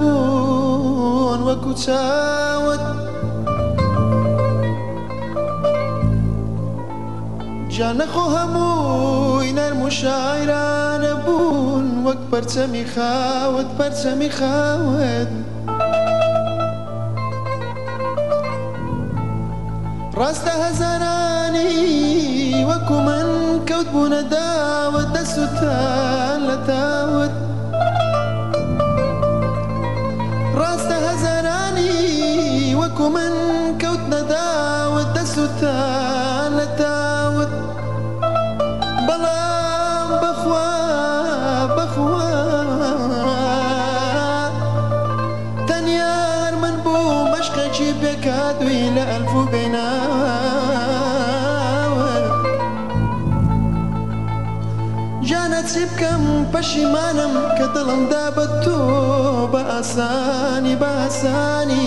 بون وكتاود جانا همو إنا المشايران بون وكبر تمي خاود بر تمي خاود راست هزراني من كوت بون داود دستان لتاود kuman kaut nadawat dasutan nadawat balam bakhwa bakhwa تنيار من بو مشقة جيب يكاد الى ألف بناور جانت باشي مانم كتلم دابت بأساني بأساني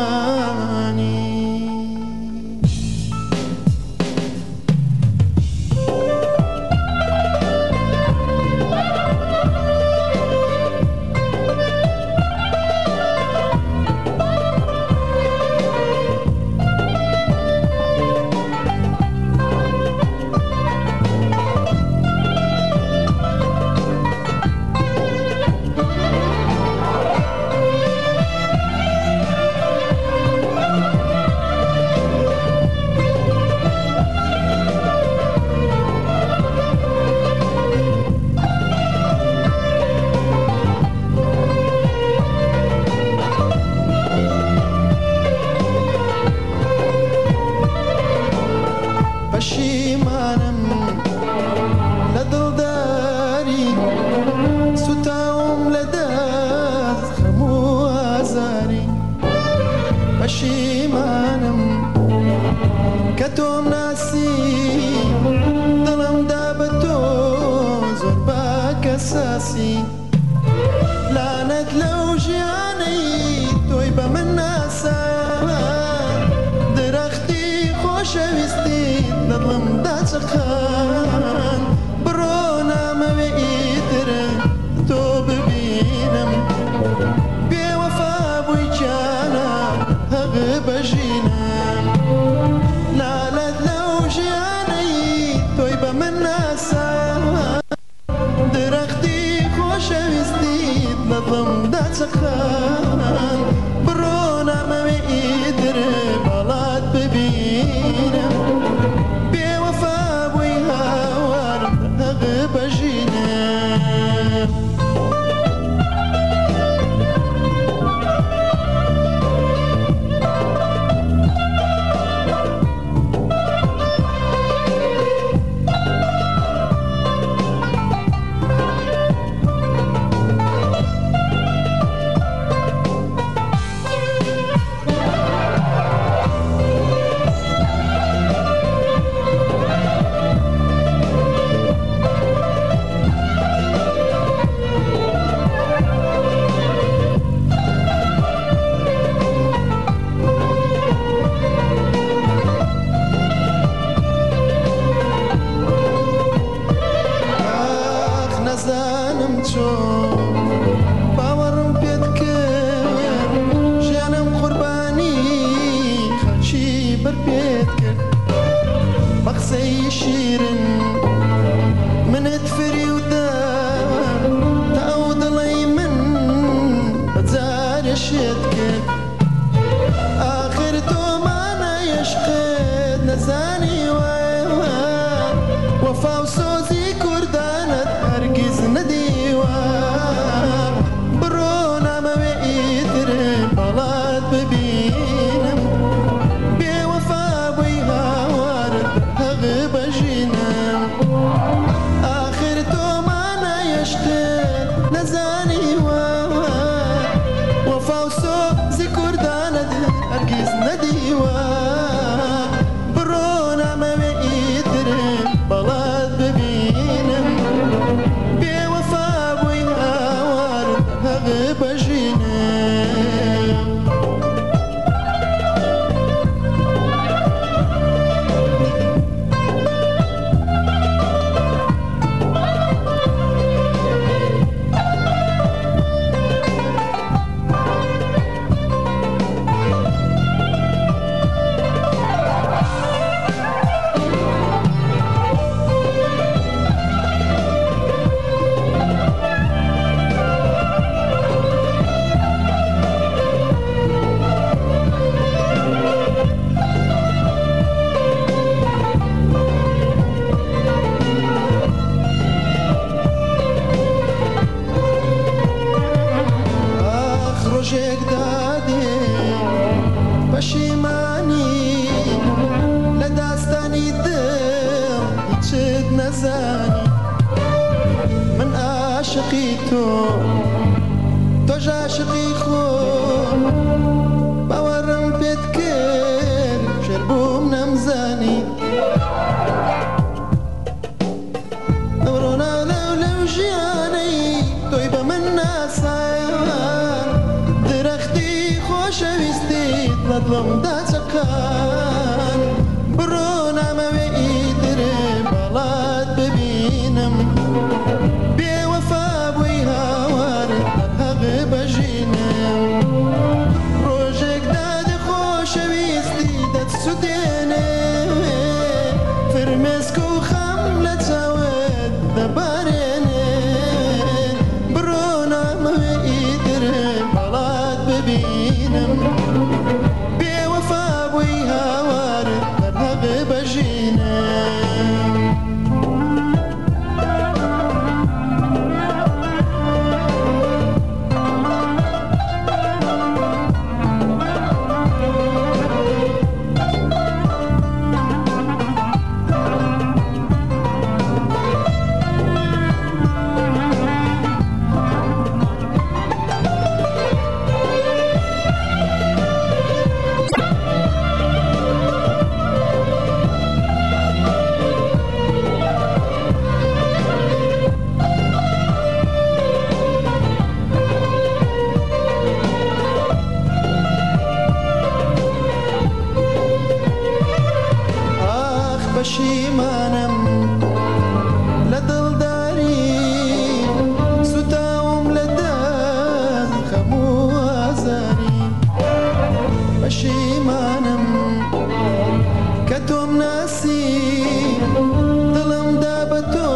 پەشیمانم کە تۆم ناسی دڵمدا بە تۆ زۆر باکە ساسی لانەت لەو ژیانەی تۆی بە من ناسا درەختی خۆشەویستی دڵمدا چخە sakın say you shouldn't تۆ تۆش عاشقی خۆ باوەڕم پێت کرد شەر بووم نەمزانی ئەوڕۆنا لەو لەو ژیانەی تۆی بە من ناسایان درەختی خۆشەویستیت لە دڵمدا چەکان بڕۆ پەشیمانم لە دڵداری سوتاوم لە دەست خەمووازاری پەشیمانم کە تۆم ناسی دڵمدا بە تۆ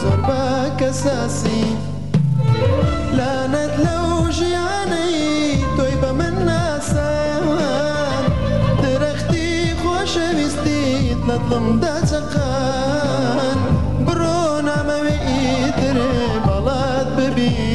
زۆر بە کەساسی دڵم دەچەقان برۆ نامەوێ ئیتر بەڵات ببین